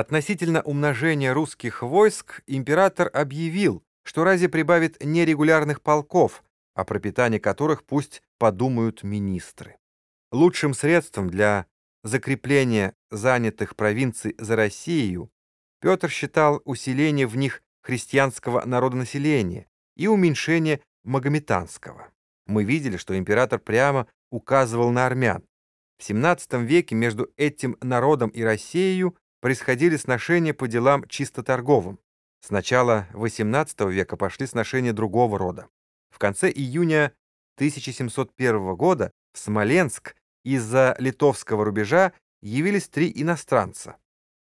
Относительно умножения русских войск император объявил, что разве прибавит нерегулярных полков, о пропитании которых пусть подумают министры. Лучшим средством для закрепления занятых провинций за Россию Петр считал усиление в них христианского народонаселения и уменьшение магометанского. Мы видели, что император прямо указывал на армян. В XVII веке между этим народом и Россией происходили сношения по делам чисто торговым. С начала XVIII века пошли сношения другого рода. В конце июня 1701 года в Смоленск из-за литовского рубежа явились три иностранца.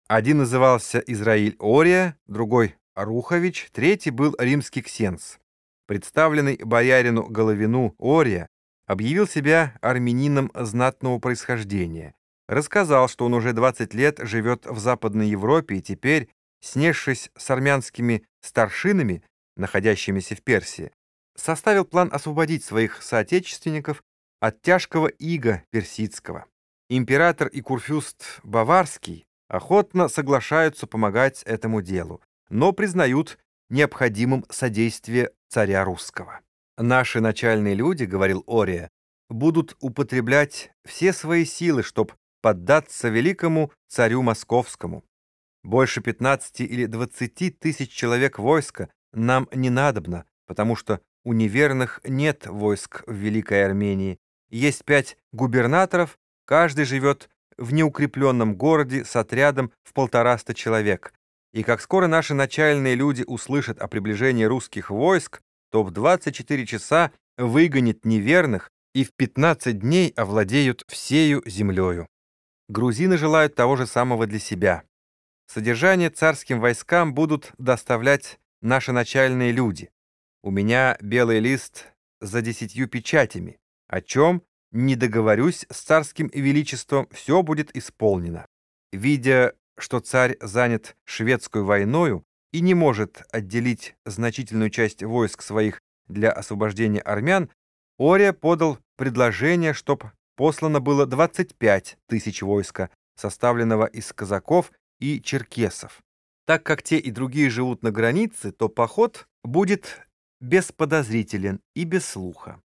Один назывался Израиль Ория, другой — Рухович, третий был римский ксенс. Представленный боярину Головину Ория объявил себя армянином знатного происхождения рассказал, что он уже 20 лет живет в Западной Европе и теперь, снесшись с армянскими старшинами, находящимися в Персии, составил план освободить своих соотечественников от тяжкого ига персидского. Император и курфюст Баварский охотно соглашаются помогать этому делу, но признают необходимым содействие царя русского. «Наши начальные люди, — говорил Ория, — будут употреблять все свои силы, чтобы поддаться великому царю московскому. Больше 15 или 20 тысяч человек войска нам не надобно, потому что у неверных нет войск в Великой Армении. Есть пять губернаторов, каждый живет в неукрепленном городе с отрядом в полтораста человек. И как скоро наши начальные люди услышат о приближении русских войск, то в 24 часа выгонит неверных и в 15 дней овладеют всею землею. Грузины желают того же самого для себя. Содержание царским войскам будут доставлять наши начальные люди. У меня белый лист за десятью печатями, о чем, не договорюсь с царским величеством, все будет исполнено. Видя, что царь занят шведской войною и не может отделить значительную часть войск своих для освобождения армян, Ория подал предложение, чтоб послано было 25 тысяч войска, составленного из казаков и черкесов. Так как те и другие живут на границе, то поход будет бесподозрителен и без слуха.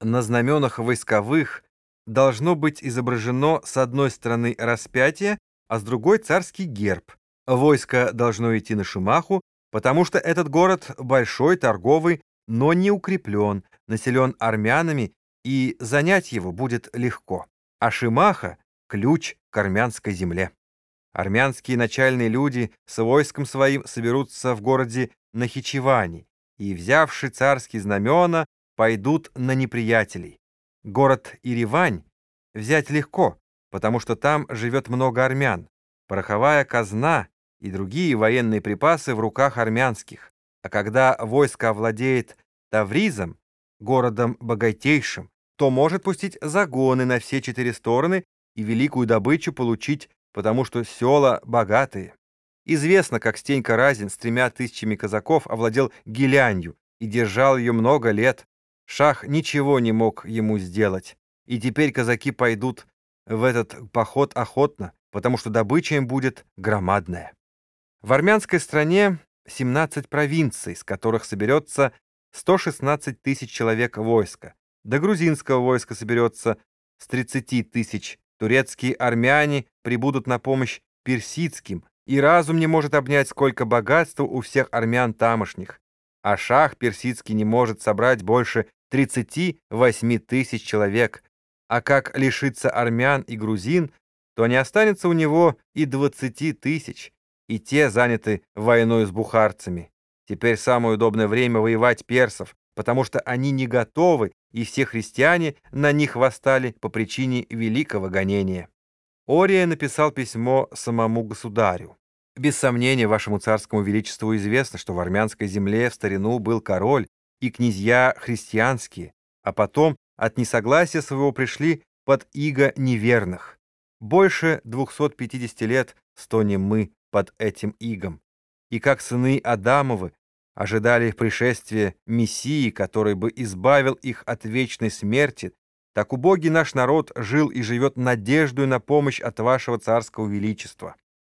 На знаменах войсковых должно быть изображено с одной стороны распятие, а с другой царский герб. Войско должно идти на Шимаху, потому что этот город большой, торговый, но не укреплен, населен армянами и занять его будет легко. А Шимаха — ключ к армянской земле. Армянские начальные люди с войском своим соберутся в городе Нахичевани и, взявши царские знамена, пойдут на неприятелей. Город Иривань взять легко, потому что там живет много армян. Пороховая казна и другие военные припасы в руках армянских. А когда войско овладеет Тавризом, городом богатейшим, то может пустить загоны на все четыре стороны и великую добычу получить, потому что села богатые. Известно, как Стенька Разин с тремя тысячами казаков овладел Гилянью и держал ее много лет. Шах ничего не мог ему сделать. И теперь казаки пойдут в этот поход охотно, потому что добыча им будет громадная. В армянской стране 17 провинций, с которых соберется 116 тысяч человек войска. До грузинского войска соберется с 30 тысяч. Турецкие армяне прибудут на помощь персидским, и разум не может обнять, сколько богатства у всех армян тамошних. А шах персидский не может собрать больше 38 тысяч человек. А как лишиться армян и грузин, то не останется у него и 20 тысяч, и те заняты войной с бухарцами. Теперь самое удобное время воевать персов, потому что они не готовы, и все христиане на них восстали по причине великого гонения. Ория написал письмо самому государю. Без сомнения, вашему царскому величеству известно, что в армянской земле в старину был король и князья христианские, а потом от несогласия своего пришли под иго неверных. Больше 250 лет стонем мы под этим игом. И как сыны Адамовы ожидали пришествия Мессии, который бы избавил их от вечной смерти, так убогий наш народ жил и живет надеждой на помощь от вашего царского величества.